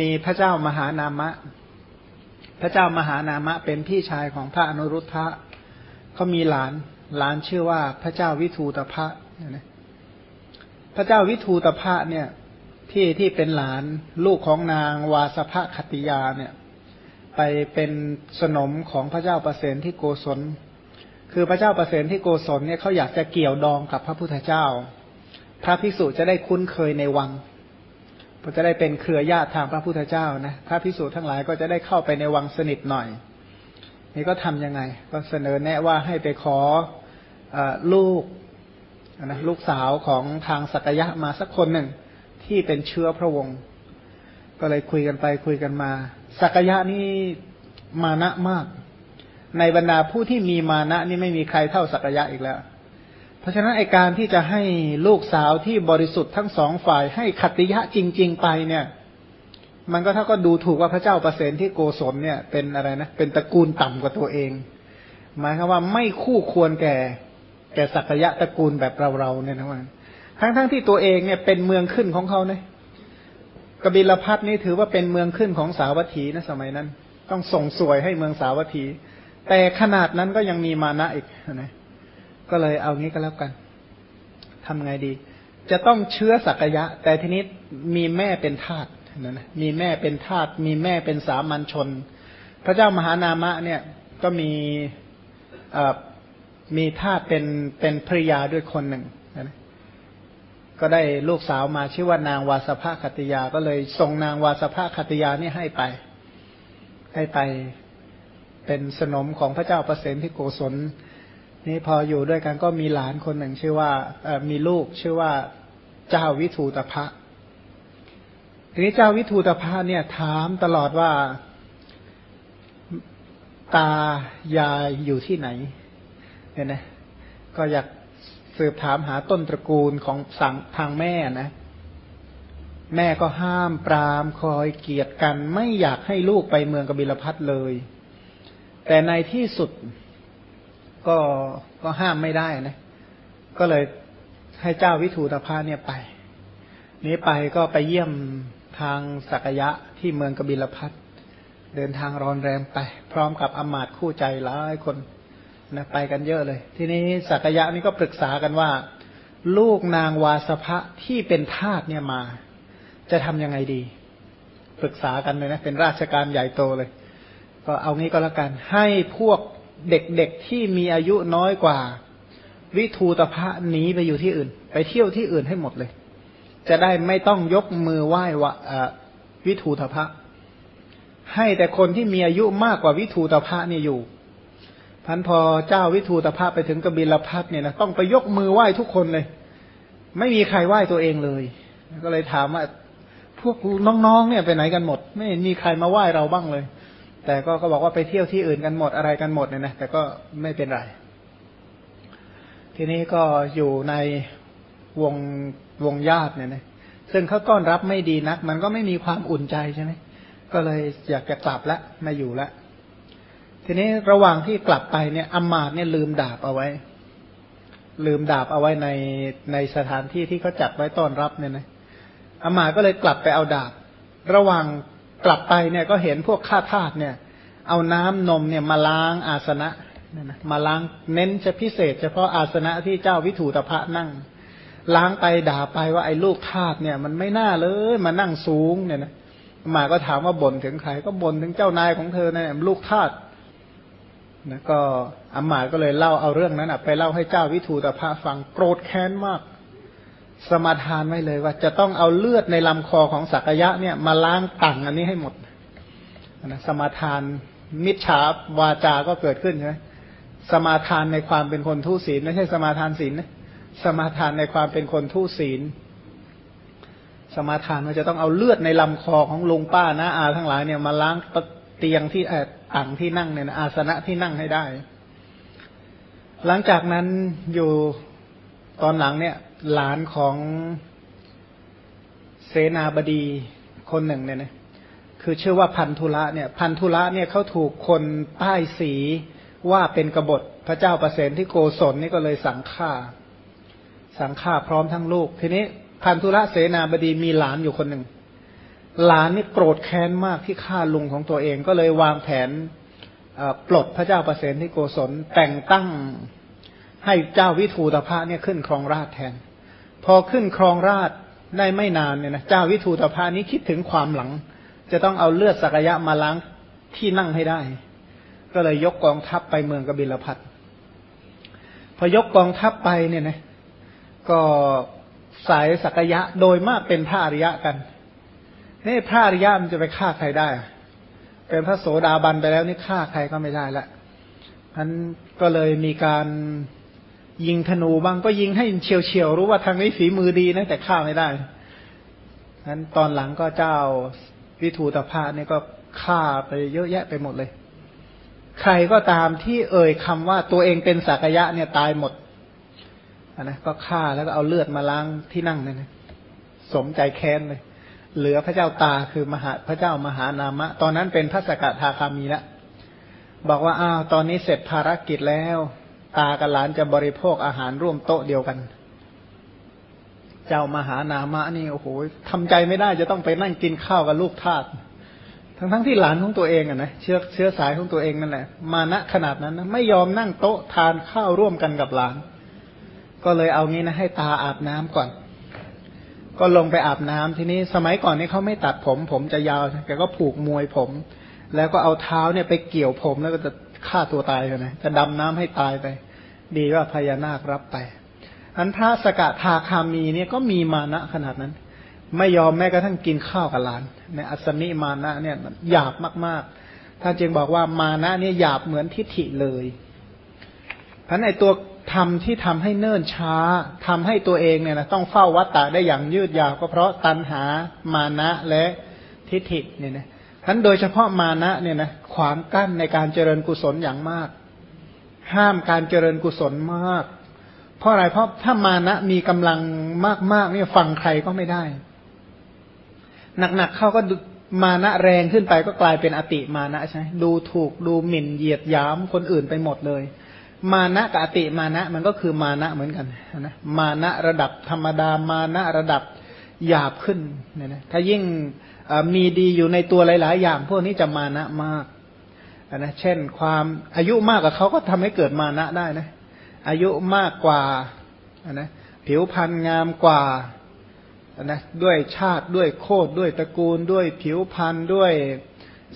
มีพระเจ้ามหานามะ พระเจ้ามหานามะเป็นพี่ชายของพระอนุรุทธะเขามีหลานหลานชื่อว่าพระเจ้าวิทูตภะพระเจ้าวิทูตภะเนี่ย ที่ที่เป็นหลานลูกของนางวาสภคติยาเนี่ย ไปเป็นสนมของพระเจ้าประเสนที่โกศล คือพระเจ้าประเสนที่โกศลเนี่ยเขาอยากจะเกี่ยวดองกับพระพุทธเจ้า พระภิกษุจะได้คุ้นเคยในวัง ก็จะได้เป็นเครือญาติทางพระพุทธเจ้านะพระภิกษุทั้งหลายก็จะได้เข้าไปในวังสนิทหน่อย นี่ก็ทํำยังไง ก็เสนอแนะว่าให้ไปขออลูกนะลูกสาวของทางสักยะมาสักคนหนึ่งที่เป็นเชื้อพระวงศ์ก็เลยคุยกันไปคุยกันมา สักยะนี่มานะมาก ในบรรดาผู้ที่มีมานะนี่ไม่มีใครเท่าสักยะอีกแล้ว เพราะฉะนั้นไอการที่จะให้ลูกสาวที่บริสุทธิ์ทั้งสองฝ่ายให้ขัตติยะจริง ๆ ไปเนี่ย มันก็เท่าก็ดูถูกว่าพระเจ้าประเสนที่โกศลเนี่ยเป็นอะไรนะเป็นตระกูลต่ำกว่าตัวเอง หมายความว่าไม่คู่ควรแก่ แก่สักยะตระกูลแบบเราๆเนี่ยนะว่าทั้งๆทที่ตัวเองเนี่ยเป็นเมืองขึ้นของเขาเนี่ยกบิลพัทนี่ถือว่าเป็นเมืองขึ้นของสาวัตถีนะสมัยนั้น ต้องส่งสวยให้เมืองสาวัตถี แต่ขนาดนั้นก็ยังมีมานะอีกนะ ก็เลยเอางี้ก็แล้วกันทำไงดี จะต้องเชื้อสักยะ แต่ทีนี้มีแม่เป็นทาสนะนะมีแม่เป็นทาสมีแม่เป็นสามัญชน พระเจ้ามหานามะเนี่ยก็มีมีทาสเป็นเป็นภริยาด้วยคนหนึ่งนะก็ได้ลูกสาวมาชื่อว่านางวาสภาคติยา ก็เลยส่งนางวาสภาคติยานี่ให้ไป ให้ไปเป็นสนมของพระเจ้าประเสนที่โกศล นี่พออยู่ด้วยกันก็มีหลานคนหนึ่งชื่อว่ามีลูกชื่อว่าเจ้าวิทูตภะทีนี้เจ้าวิทูตภะเนี่ยถามตลอดว่าตายายอยู่ที่ไหนเนี่ยนะ ก็อยากสืบถามหาต้นตระกูลของสังทางแม่นะ แม่ก็ห้ามปรามคอยเกียรติกัน ไม่อยากให้ลูกไปเมืองกบิลพัทเลย แต่ในที่สุด ก็ก็ห้ามไม่ได้นะ ก็เลยให้เจ้าวิถูตภาเนี่ยไป นี้ไปก็ไปเยี่ยมทางสักยะที่เมืองกบิลพัทเดินทางรอนแรมไป พร้อมกับอมาตคู่ใจหลายคนนะไปกันเยอะเลย ทีนี้สักยะนี่ก็ปรึกษากันว่า ลูกนางวาสภะที่เป็นทาสเนี่ยมา จะทำยังไงดี ปรึกษากันเลยนะ เป็นราชการใหญ่โตเลย ก็เอางี้ก็แล้วกัน ให้พวก เด็กๆที่มีอายุน้อยกว่า วิทูตภะหนีไปอยู่ที่อื่น ไปเที่ยวที่อื่นให้หมดเลย จะได้ไม่ต้องยกมือไหว้วะวิทูตภะให้แต่คนที่มีอายุมากกว่าวิทูตภะนี่อยู่พันพอเจ้าวิทูตภาพไปถึงกบิลพัทเนี่ยนะต้องไปยกมือไหว้ทุกคนเลย ไม่มีใครไหว้ตัวเองเลย ก็เลยถามว่าพวกน้องๆเนี่ยไปไหนกันหมด ไม่มีใครมาไหว้เราบ้างเลย แต่ก็ก็บอกว่าไปเที่ยวที่อื่นกันหมดอะไรกันหมดเนี่ยนะแต่ก็ไม่เป็นไร ทีนี้ก็อยู่ในวงวงญาติเนี่ยนะซึ่งเขาต้อนรับไม่ดีนัก มันก็ไม่มีความอุ่นใจใช่ไหมก็เลยอยากจะกลับละมาอยู่ละทีนี้ระหว่างที่กลับไปเนี่ยอมาตเนี่ยลืมดาบเอาไว้ ลืมดาบเอาไว้ในในสถานที่ที่เขาจัดไว้ต้อนรับเนี่ยนะอมาตก็เลยกลับไปเอาดาบ ระหว่าง กลับไปเนี่ยก็เห็นพวกข้าทาสเนี่ย เอาน้ำนมเนี่ยมาล้างอาสนะมาล้างเน้นจะพิเศษ เฉพาะอาสนะที่เจ้าวิถูตภะนั่ง ล้างไปด่าไปว่าไอ้ลูกทาสเนี่ย มันไม่น่าเลยมานั่งสูงเนี่ยนะมาก็ถามว่าบ่นถึงใคร ก็บ่นถึงเจ้านายของเธอเนี่ยลูกทาสนะก็อามาตก็เลยเล่าเอาเรื่องนั้นไปเล่าให้เจ้าวิทูตภะฟังโกรธแค้นมาก สมาทานไว้เลยว่าจะต้องเอาเลือดในลำคอของสักยะเนี่ยมาล้างตังอันนี้ให้หมดนะสมาทานมิจฉาวาจาก็เกิดขึ้นใช่ไหมสมาทานในความเป็นคนทุศีลไม่ใช่สมาทานศีลนะสมาทานในความเป็นคนทุศีล สมาทานมันจะต้องเอาเลือดในลำคอของลุงป้านะอาทั้งหลายเนี่ยมาล้างเตียงที่อ่างที่นั่งเนี่ยอาสนะที่นั่งให้ได้ หลังจากนั้นอยู่ตอนหลังเนี่ย หลานของเสนาบดีคนหนึ่งเนี่ยนะคือชื่อว่าพันธุระเนี่ย พันธุระเนี่ยเขาถูกคนป้ายสีว่าเป็นกบฏพระเจ้าประเสนที่โกศลนี่ก็เลยสั่งฆ่า สั่งฆ่าพร้อมทั้งลูก ทีนี้พันธุระเสนาบดีมีหลานอยู่คนหนึ่ง หลานนี่โกรธแค้นมากที่ฆ่าลุงของตัวเองก็เลยวางแผนปลดพระเจ้าประเสนที่โกศลแต่งตั้งให้เจ้าวิทูตภะเนี่ยขึ้นครองราชแทน พอขึ้นครองราชได้ไม่นานเนี่ยนะเจ้าวิทูตภะนี้คิดถึงความหลัง จะต้องเอาเลือดสักยะมาล้างที่นั่งให้ได้ ก็เลยยกกองทัพไปเมืองกบิลพัทพอยกกองทัพไปเนี่ยนะก็สายสักยะโดยมากเป็นพระอริยะกันนี่พระอริยะมันจะไปฆ่าใครได้ เป็นพระโสดาบันไปแล้วนี่ฆ่าใครก็ไม่ได้ละนั้นก็เลยมีการ ยิงธนูบ้างก็ยิงให้เฉียวเฉียวรู้ว่าทางนี้ฝีมือดีนะแต่ฆ่าไม่ได้นั้นตอนหลังก็เจ้าวิทูตภาเนี่ยก็ฆ่าไปเยอะแยะไปหมดเลย ใครก็ตามที่เอ่ยคำว่าตัวเองเป็นสักยะเนี่ยตายหมดนะก็ฆ่าแล้วก็เอาเลือดมาล้างที่นั่งเนี่ยนะสมใจแค้นเลย เหลือพระเจ้าตาคือมหาพระเจ้ามหานามะ ตอนนั้นเป็นพระสกทาคามีแล้วบอกว่าอ้าวตอนนี้เสร็จภารกิจแล้ว ตากับหลานจะบริโภคอาหารร่วมโต๊ะเดียวกัน เจ้ามหานามะนี่โอ้โหทำใจไม่ได้จะต้องไปนั่งกินข้าวกับลูกทาสทั้งทั้งที่หลานของตัวเองอะนะเชื้อเชื้อสายของตัวเองนั่นแหละ มาณขนาดนั้นนะไม่ยอมนั่งโต๊ะทานข้าวร่วมกันกับหลาน ก็เลยเอางี้นะให้ตาอาบน้ำก่อน ก็ลงไปอาบน้ำทีนี้สมัยก่อนนี่เขาไม่ตัดผม ผมจะยาวแกก็ผูกมวยผม แล้วก็เอาเท้าเนี่ยไปเกี่ยวผมแล้วก็จะ ฆ่าตัวตายเลยนะจะดำน้ำให้ตายไป ดีว่าพญานาครับไปอันพระสกทาคามีเนี่ยก็มีมานะขนาดนั้น ไม่ยอมแม้กระทั่งกินข้าวกับหลานในอัศมิมานะเนี่ยหยาบมากๆท่านจึงบอกว่ามานะเนี่ยหยาบเหมือนทิฐิเลยพราะในตัวทำที่ทำให้เนิ่นช้าทำให้ตัวเองเนี่ยนะต้องเฝ้าวัตตะได้อย่างยืดยาวก็เพราะตัณหามานะและทิฐิเนี่ยนะ ทั้นโดยเฉพาะมานะเนี่ยนะขวางกั้นในการเจริญกุศลอย่างมาก ห้ามการเจริญกุศลมาก เพราะอะไรเพราะถ้ามานะมีกำลังมากๆเนี่ยฟังใครก็ไม่ได้ หนักๆเขาก็มานะแรงขึ้นไปก็กลายเป็นอติมานะใช่ดูถูกดูหมิ่นเหยียดย้ำคนอื่นไปหมดเลย มานะกับอติมานะมันก็คือมานะเหมือนกันนะมานะระดับธรรมดามานะระดับหยาบขึ้นเนี่ยนะถ้ายิ่ง มีดีอยู่ในตัวหลาย ๆ อย่าง พวกนี้จะมานะมากนะเช่นความอายุมากกับเขาก็ทำให้เกิดมานะได้นะ อายุมากกว่านะผิวพรรณงามกว่านะด้วยชาติด้วยโคดด้วยตระกูล ด้วยผิวพรรณด้วย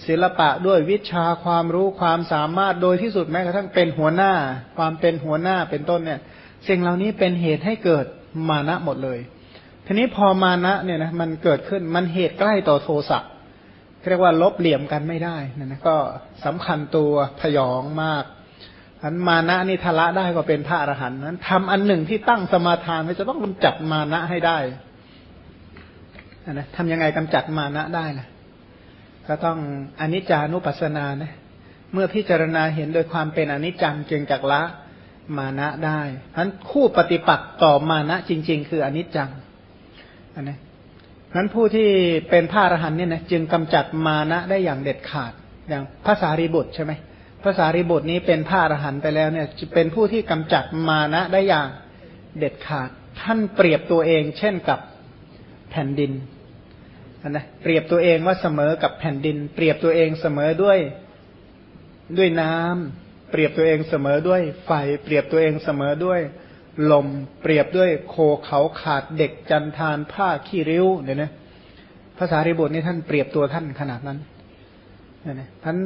ศิลปะด้วยวิชาความรู้ความสามารถโดยที่สุดแม้กระทั่งเป็นหัวหน้า ความเป็นหัวหน้าเป็นต้นเนี่ย สิ่งเหล่านี้เป็นเหตุให้เกิดมานะหมดเลย ทีนี้พอมานะเนี่ยนะมันเกิดขึ้นมันเหตุใกล้ต่อโทสะเรียกว่าลบเหลี่ยมกันไม่ได้นะนะก็สำคัญตัวพยองมากอันมานะนี่ทละได้ก็เป็นพระอรหันต์นั้นทำอันหนึ่งที่ตั้งสมาทานไว้จะต้องกำจัดมานะให้ได้นะทำยังไงกำจัดมานะได้ล่ะ ก็ต้องอนิจจานุปัสสนานะเมื่อพิจารณาเห็นโดยความเป็นอนิจจังจึงจักละมานะได้ฉะนั้นคู่ปฏิปักษ์ต่อมานะจริง ๆ คืออนิจจัง อันนี้นั้นผู้ที่เป็นพระอรหันต์เนี่ยนะจึงกำจัดมานะได้อย่างเด็ดขาดอย่างภาษารีบุตรใช่ไหมภาษารีบุตรนี้เป็นพระอรหันต์ไปแล้วเนี่ยจะเป็นผู้ที่กำจัดมานะได้อย่างเด็ดขาด ท่านเปรียบตัวเองเช่นกับแผ่นดินนะเปรียบตัวเองว่าเสมอกับแผ่นดิน เปรียบตัวเองเสมอด้วยด้วยน้ำเปรียบตัวเองเสมอด้วยไฟ เปรียบตัวเองเสมอด้วย ลมเปรียบด้วยโคเขาขาดเด็กจันทานผ้าขี้ริ้วเนี่ยนะภาษาริบุตรนี่ท่านเปรียบตัวท่านขนาดนั้นเนี่ยนะท่าน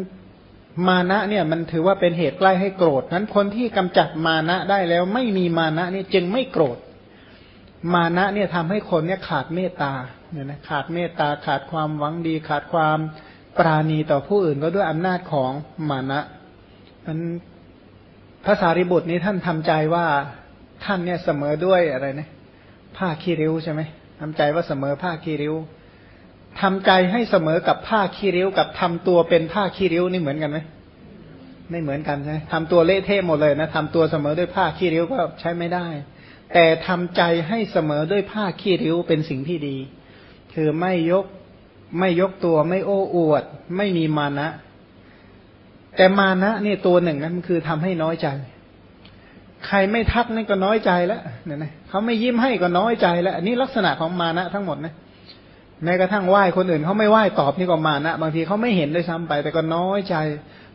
มานะเนี่ยมันถือว่าเป็นเหตุใกล้ให้โกรธนั้นคนที่กำจัดมานะได้แล้วไม่มีมานะนี่จึงไม่โกรธ มานะเนี่ยทำให้คนเนี่ยขาดเมตตาเนี่ยนะขาดเมตตาขาดความหวังดี ขาดความปราณีต่อผู้อื่นก็ด้วยอำนาจของมานะนั้นภาษาริบุตรนี้ท่านทำใจว่า ท่านเนี่ยเสมอด้วยอะไรนะผ้าขี้ริ้วใช่ไหมทำใจว่าเสมอผ้าขี้ริ้วทำใจให้เสมอกับผ้าขี้ริ้ว กับทำตัวเป็นผ้าขี้ริ้วนี่เหมือนกันไหมไม่เหมือนกันใช่ทำตัวเละเทะหมดเลยนะทำตัวเสมอด้วยผ้าขี้ริ้วก็ใช้ไม่ได้ แต่ทำใจให้เสมอด้วยผ้าขี้ริ้วเป็นสิ่งที่ดี คือไม่ยกไม่ยกตัวไม่โอ้อวด ไม่มีมานะ แต่มานะนี่ตัวหนึ่งนั้นคือทำให้น้อยใจ ใครไม่ทักนี่ก็น้อยใจแล้วเนี่ยนะเขาไม่ยิ้มให้ก็น้อยใจแล้วนนี้ลักษณะของมานะทั้งหมดนะแม้กระทั่งไหว้คนอื่นเขาไม่ไหว้ตอบนี่ก็มานะบางทีเขาไม่เห็นด้วยซ้ำไป แต่ก็น้อยใจ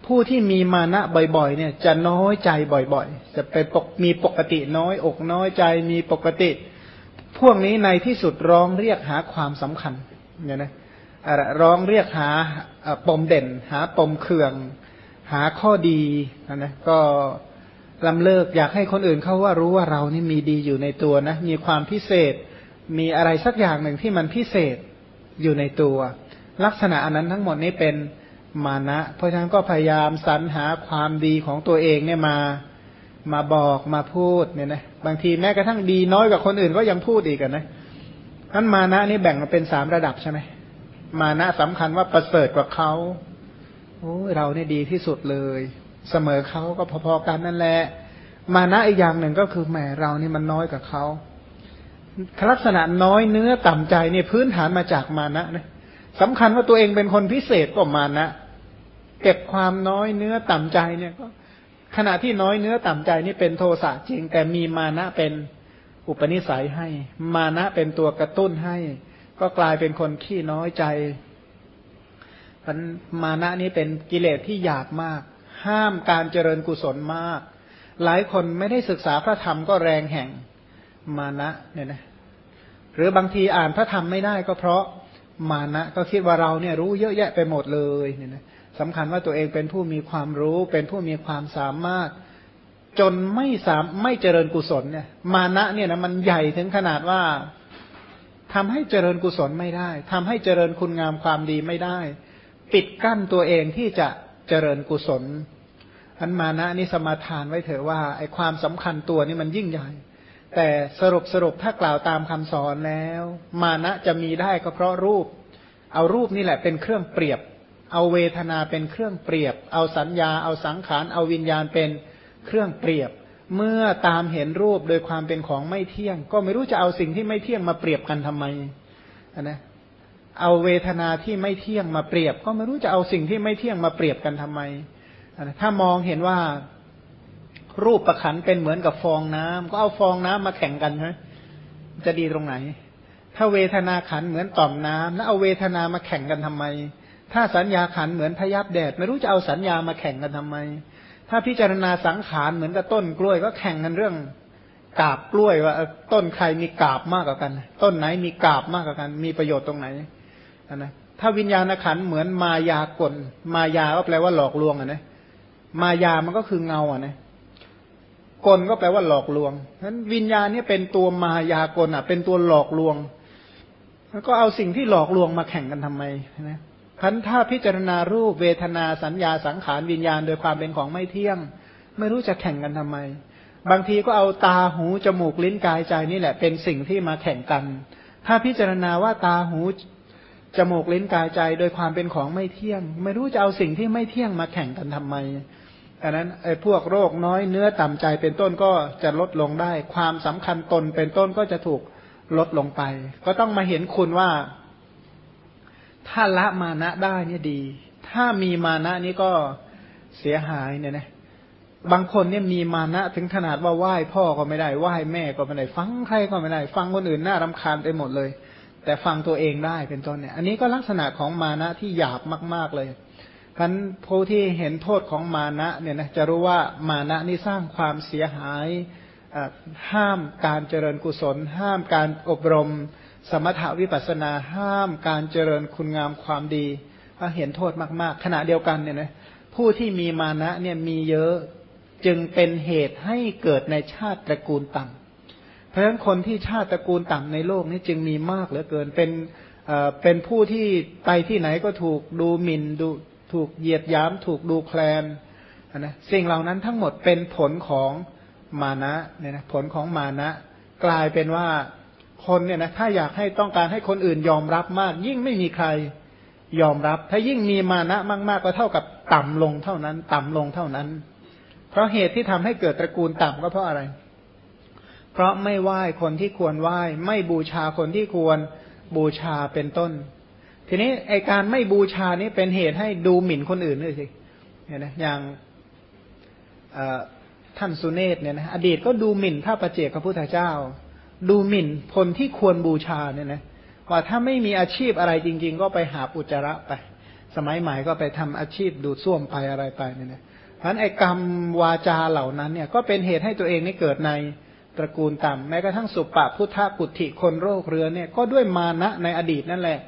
ผู้ที่มีมานะบ่อยๆ เนี่ย จะน้อยใจบ่อยๆ จะไปปกมีปกติน้อยอกน้อยใจมีปกติ พวกนี้ในที่สุดร้องเรียกหาความสำคัญเนี่ยนะร้องเรียกหาปมเด่น หาปมเคือง หาข้อดีนะนะก็ ลำเลิกอยากให้คนอื่นเขาว่ารู้ว่าเรานี่มีดีอยู่ในตัวนะ มีความพิเศษ มีอะไรสักอย่างหนึ่งที่มันพิเศษอยู่ในตัว ลักษณะอันนั้นทั้งหมดนี้เป็นมานะ เพราะฉะนั้นก็พยายามสรรหาความดีของตัวเองเนี่ยมามาบอกมาพูดเนี่ยนะบางทีแม้กระทั่งดีน้อยกว่าคนอื่นก็ยังพูดอีกนะนั้นมานะนี่แบ่งมาเป็นสามระดับใช่ไหมมานะสำคัญว่าประเสริฐกว่าเขาโอ้เราเนี่ยดีที่สุดเลย เสมอเขาก็พอๆกันนั่นแหละ มานะอีกอย่างหนึ่งก็คือแหมเรานี่มันน้อยกว่าเขาลักษณะน้อยเนื้อต่ำใจเนี่ยพื้นฐานมาจากมานะนะสำคัญว่าตัวเองเป็นคนพิเศษก็มานะเก็บความน้อยเนื้อต่ำใจเนี่ยก็ ขณะที่น้อยเนื้อต่ำใจนี่เป็นโทสะจริง แต่มีมานะเป็นอุปนิสัยให้ มานะเป็นตัวกระตุ้นให้ ก็กลายเป็นคนขี้น้อยใจมันมานะนี้เป็นกิเลสที่หยาบมาก ห้ามการเจริญกุศลมาก หลายคนไม่ได้ศึกษาพระธรรมก็แรงแห่งมานะเนี่ยนะหรือบางทีอ่านพระธรรมไม่ได้ก็เพราะมานะก็คิดว่าเราเนี่ยรู้เยอะแยะไปหมดเลยเนี่ยนะสำคัญว่าตัวเองเป็นผู้มีความรู้เป็นผู้มีความสามารถ จนไม่สามไม่เจริญกุศลเนี่ย มานะเนี่ยนะมันใหญ่ถึงขนาดว่าทำให้เจริญกุศลไม่ได้ทำให้เจริญคุณงามความดีไม่ได้ ปิดกั้นตัวเองที่จะ เจริญกุศลอันมานะนี่สมาทานไว้เถอะว่าไอความสำคัญตัวนี่มันยิ่งใหญ่ แต่สรุปสรุปถ้ากล่าวตามคำสอนแล้ว มานะจะมีได้ก็เพราะรูป เอารูปนี่แหละเป็นเครื่องเปรียบ เอาเวทนาเป็นเครื่องเปรียบ เอาสัญญาเอาสังขารเอาวิญญาณเป็นเครื่องเปรียบ เมื่อตามเห็นรูปโดยความเป็นของไม่เที่ยง ก็ไม่รู้จะเอาสิ่งที่ไม่เที่ยงมาเปรียบกันทำไมนะ เอาเวทนาที่ไม่เที่ยงมาเปรียบ ก็ไม่รู้จะเอาสิ่งที่ไม่เที่ยงมาเปรียบกันทำไม ถ้ามองเห็นว่ารูปประขันเป็นเหมือนกับฟองน้ำก็เอาฟองน้ำมาแข่งกันใช่จะดีตรงไหน ถ้าเวทนาขันเหมือนต่อมน้ำแล้วเอาเวทนามาแข่งกันทำไม ถ้าสัญญาขันเหมือนพยับแดด ไม่รู้จะเอาสัญญามาแข่งกันทำไม ถ้าพิจารณาสังขารเหมือนกับต้นกล้วย ก็แข่งกันเรื่องกาบกล้วยว่าต้นใครมีกาบมากกว่ากัน ต้นไหนมีกาบมากกว่ากัน มีประโยชน์ตรงไหน นะถ้าวิญญาณขันเหมือนมายากล มายาก็แปลว่าหลอกลวงอะนะมายามันก็คือเงาอะนะกลก็แปลว่าหลอกลวงฉะนั้นวิญญาณนี่เป็นตัวมายากลอะ เป็นตัวหลอกลวง แล้วก็เอาสิ่งที่หลอกลวงมาแข่งกันทำไมนะพันถ้าพิจารณารูปเวทนาสัญญาสังขารวิญญาณโดยความเป็นของไม่เที่ยง ไม่รู้จะแข่งกันทำไม บางทีก็เอาตาหูจมูกลิ้นกายใจนี่แหละ เป็นสิ่งที่มาแข่งกัน ถ้าพิจารณาว่าตาหู จมูกลิ้นกายใจโดยความเป็นของไม่เที่ยง ไม่รู้จะเอาสิ่งที่ไม่เที่ยงมาแข่งกันทำไมดังนั้นไอ้พวกโรคน้อยเนื้อต่ำใจเป็นต้นก็จะลดลงได้ ความสำคัญตนเป็นต้นก็จะถูกลดลงไป ก็ต้องมาเห็นคุณว่า ถ้าละมานะได้เนี่ยดี ถ้ามีมานะนี่ก็เสียหายเนี่ยนะบางคนเนี่ยมีมานะถึงขนาดว่าไหว้พ่อก็ไม่ได้ไหว้แม่ก็ไม่ได้ ฟังใครก็ไม่ได้ ฟังคนอื่นน่ารำคาญไปหมดเลย แต่ฟังตัวเองได้เป็นต้นเนี่ย อันนี้ก็ลักษณะของมานะที่หยาบมาก ๆเลยพันผู้ที่เห็นโทษของมานะเนี่ยนะจะรู้ว่ามานะนี่สร้างความเสียหายห้ามการเจริญกุศล ห้ามการอบรม สมถาวิปัสนาห้ามการเจริญคุณงามความดีเห็นโทษมาก ๆ ขณะเดียวกันเนี่ยนะผู้ที่มีมานะเนี่ยมีเยอะจึงเป็นเหตุให้เกิดในชาติตระกูลต่ำ ราะฉะนั้นคนที่ชาติตระกูลต่ำในโลกนี้จึงมีมากเหลือเกินเป็นเป็นผู้ที่ไปที่ไหนก็ถูกดูหมิ่นดูถูกเหยียดย้ำถูกดูแคลนนะสิ่งเหล่านั้นทั้งหมดเป็นผลของมานะเนี่ยนะผลของมานะ กลายเป็นว่าคนเนี่ยนะถ้าอยากให้ต้องการให้คนอื่นยอมรับมาก ยิ่งไม่มีใครยอมรับ ถ้ายิ่งมีมานะมาก ๆ ก็เท่ากับต่ำลงเท่านั้น ต่ำลงเท่านั้น เพราะเหตุที่ทำให้เกิดตระกูลต่ำก็เพราะอะไรเพราะไม่ไหว้คนที่ควรไหว้ ไม่บูชาคนที่ควรบูชาเป็นต้น ทีนี้ไอการไม่บูชานี้เป็นเหตุให้ดูหมิ่นคนอื่นด้วยสิเนี่ยนะอย่างท่านสุเนศเนี่ยนะอดีตก็ดูหมิ่นพระประเจกพระพุทธเจ้า ดูหมิ่นคนที่ควรบูชาเนี่ยนะว่าถ้าไม่มีอาชีพอะไรจริง ๆ ก็ไปหาอุจจาระไป สมัยใหม่ก็ไปทำอาชีพดูดซ่วมไปอะไรไปเนี่ยนะเพราะนั้นไอ้กรรมวาจาเหล่านั้นเนี่ยก็เป็นเหตุให้ตัวเองนี่เกิดใน ตระกูลต่ำแม้กระทั่งสุปปพุทธกุฏิคนโรคเรื้อนเนี่ยก็ด้วยมานะในอดีตนั่นแหละ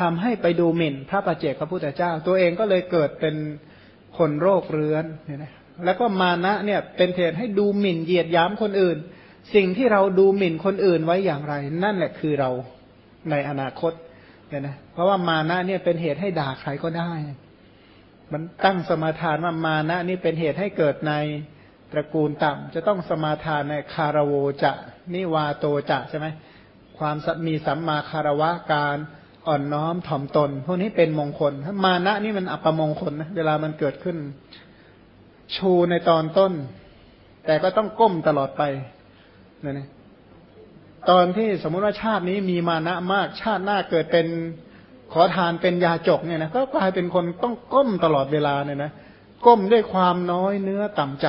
ทำให้ไปดูหมิ่น พระประเจกพระพุทธเจ้า ตัวเองก็เลยเกิดเป็นคนโรคเรื้อนเนี่ยนะแล้วก็มานะเนี่ยเป็นเหตุให้ดูหมิ่นเหยียดย้ำคนอื่น สิ่งที่เราดูหมิ่นคนอื่นไว้อย่างไร นั่นแหละคือเราในอนาคตเนี่ยนะเพราะว่ามานะเนี่ยเป็นเหตุให้ด่าใครก็ได้ มันตั้งสมาทานว่ามานะนี่เป็นเหตุให้เกิดใน ระกูลต่ำจะต้องสมาทานในคารโวจะนิวาโตจะใช่ไหมความมีสัมมาคารวะการอ่อนน้อมถ่อมตน พวกนี้เป็นมงคล มานะนี่มันอัปมงคลนะเวลามันเกิดขึ้น ชูในตอนต้น แต่ก็ต้องก้มตลอดไปเนี่ยนะตอนที่สมมุติว่าชาตินี้มีมานะมาก ชาติหน้าเกิดเป็นขอทานเป็นยาจกเนี่ยนะก็กลายเป็นคนต้องก้มตลอดเวลาเนี่ยนะก้มด้วยความน้อยเนื้อต่ำใจ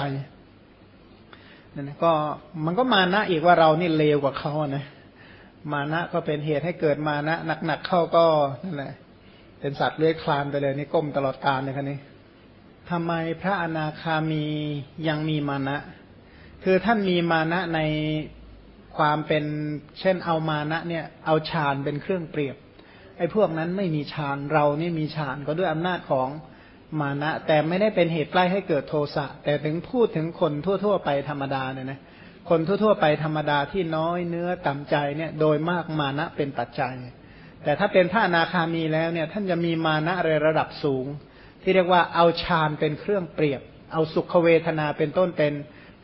นั่นก็มันก็มานะอีกว่าเรานี่เลวกว่าเขานะมานะก็เป็นเหตุให้เกิดมานะหนักๆเข้าก็นั่นแหละเป็นสัตว์เลื้อยคลานไปเลยนี่ก้มตลอดกาลเลยคันนี้ทำไมพระอนาคามียังมีมานะ คือท่านมีมานะในความเป็นเช่นเอามานะเนี่ย เอาฌานเป็นเครื่องเปรียบไอ้พวกนั้นไม่มีฌานเรานี่มีฌานก็ด้วยอำนาจของ มานะ แต่ไม่ได้เป็นเหตุใกล้ให้เกิดโทสะ แต่ถึงพูดถึงคนทั่ว ๆ ไปธรรมดาเนี่ยนะคนทั่ว ๆ ไปธรรมดาที่น้อยเนื้อต่ำใจเนี่ย โดยมากมานะเป็นปัจจัย แต่ถ้าเป็นพระอนาคามีแล้วเนี่ย ท่านจะมีมานะในระดับสูง ที่เรียกว่าเอาฌานเป็นเครื่องเปรียบ เอาสุขเวทนาเป็นต้นเป็น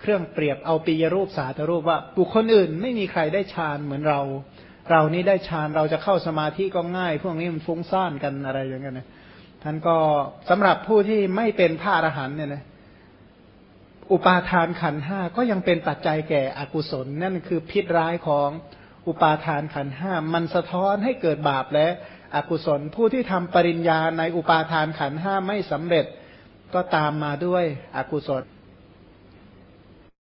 เครื่องเปรียบเอาปียรูปสาธรูปว่าบุคคลอื่นไม่มีใครได้ฌานเหมือนเรา เรานี้ได้ฌานเราจะเข้าสมาธิก็ง่าย พวกนี้มันฟุ้งซ่านกันอะไรอย่างเงี้ยนะ ท่านก็สำหรับผู้ที่ไม่เป็นพระอรหันต์เนี่ยนะอุปาทานขันห้าก็ยังเป็นปัจจัยแก่อกุศล นั่นคือพิษร้ายของอุปาทานขันห้ามันสะท้อนให้เกิดบาปและอกุศล ผู้ที่ทำปริญญาในอุปาทานขันห้าไม่สำเร็จก็ตามมาด้วยอกุศล